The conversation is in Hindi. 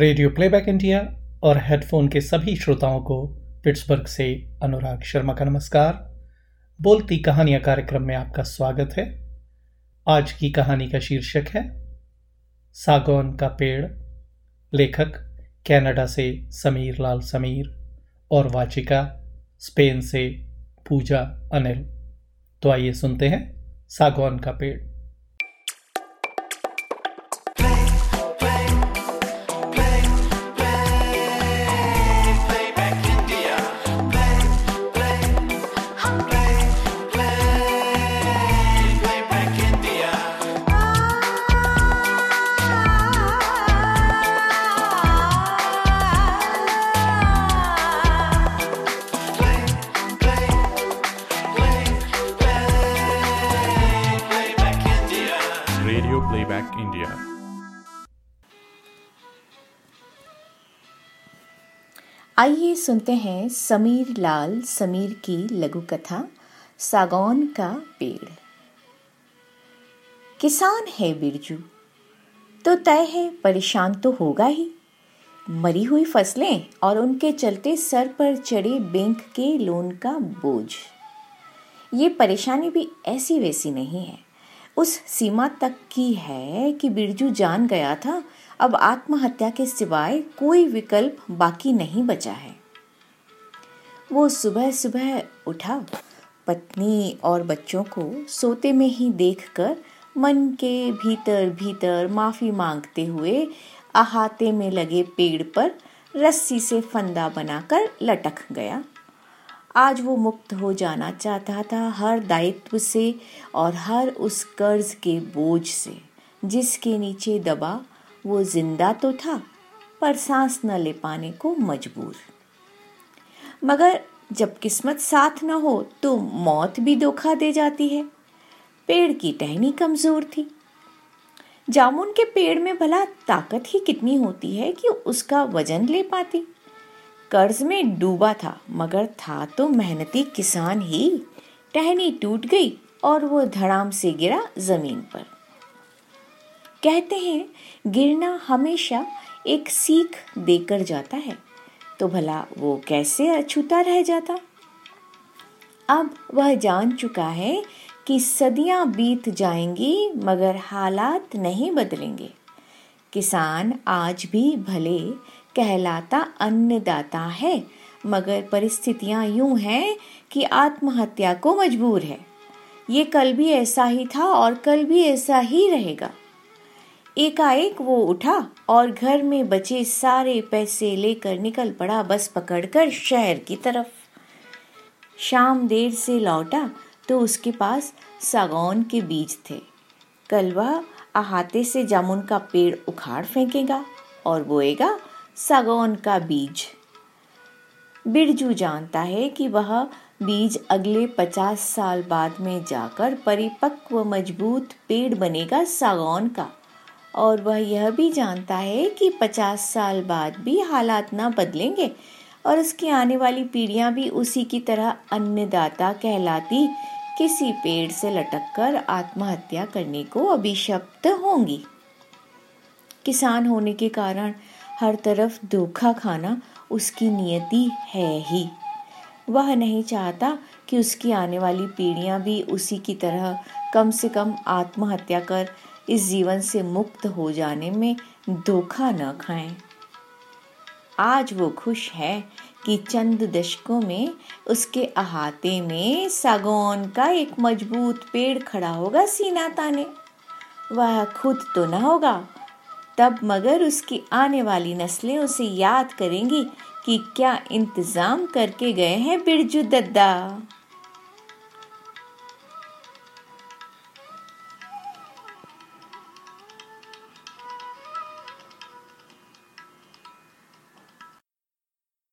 रेडियो प्लेबैक इंडिया और हेडफोन के सभी श्रोताओं को पिट्सबर्ग से अनुराग शर्मा का नमस्कार। बोलती कहानियाँ कार्यक्रम में आपका स्वागत है। आज की कहानी का शीर्षक है, सागौन का पेड़। लेखक, कनाडा से समीर लाल समीर और वाचिका, स्पेन से पूजा अनिल। तो आइए सुनते हैं, सागौन का पेड़। आइए सुनते हैं समीर लाल, समीर की लघु कथा, सागौन का पेड़। किसान है बिरजू तो तय है परेशान तो होगा ही। मरी हुई फ़सलें और उनके चलते सर पर चढ़े बैंक के लोन का बोझ। ये परेशानी भी ऐसी वैसी नहीं है। उस सीमा तक की है कि बिरजू जान गया था, अब आत्महत्या के सिवाय कोई विकल्प बाकी नहीं बचा है। वो सुबह सुबह उठा, पत्नी और बच्चों को सोते में ही देखकर मन के भीतर भीतर माफ़ी मांगते हुए अहाते में लगे पेड़ पर रस्सी से फंदा बनाकर लटक गया। आज वो मुक्त हो जाना चाहता था हर दायित्व से और हर उस कर्ज के बोझ से, जिसके नीचे दबा वो ज़िंदा तो था, पर सांस न ले पाने को मजबूर। मगर जब किस्मत साथ न हो तो मौत भी धोखा दे जाती है। पेड़ की टहनी कमज़ोर थी। जामुन के पेड़ में भला ताकत ही कितनी होती है कि उसका वज़न ले पाती। कर्ज में डूबा था, मगर था तो मेहनती किसान ही। टहनी टूट गई और वो धड़ाम से गिरा ज़मीन पर। कहते हैं, गिरना हमेशा एक सीख देकर जाता है तो भला वो कैसे अछूता रह जाता? अब वह जान चुका है कि सदियाँ बीत जाएँगी, मगर हालात नहीं बदलेंगे। किसान आज भी भले कहलाता अन्नदाता है। मगर परिस्थितियाँ यूँ हैं कि आत्महत्या को मजबूर है। ये कल भी ऐसा ही था और कल भी ऐसा ही रहेगा। एकाएक वो उठा और घर में बचे सारे पैसे लेकर निकल पड़ा बस पकड़कर शहर की तरफ़। शाम देर से लौटा तो उसके पास सागौन के बीज थे। कल वह अहाते से जामुन का पेड़ उखाड़ फेंकेगा और बोएगा सागौन का बीज। बिरजू जानता है कि वह बीज अगले पचास साल बाद में जाकर परिपक्व मज़बूत पेड़ बनेगा सागौन का। और वह यह भी जानता है कि पचास साल बाद भी हालात ना बदलेंगे और उसकी आने वाली पीढ़ियाँ भी उसी की तरह अन्नदाता कहलाती, किसी पेड़ से लटककर आत्महत्या करने को अभिशप्त होंगी। किसान होने के कारण हर तरफ़ धोखा खाना उसकी नियति है ही वह नहीं चाहता कि उसकी आने वाली पीढ़ियाँ भी उसी की तरह कम से कम आत्महत्या कर इस जीवन से मुक्त हो जाने में धोखा न खाएँ। आज वो खुश है कि चंद दशकों में उसके अहाते में सागौन का एक मज़बूत पेड़ खड़ा होगा, सीना ताने वह खुद तो न होगा तब मगर उसकी आने वाली नस्लें उसे याद करेंगी कि क्या इंतज़ाम करके गए हैं बिरजू दद्दा।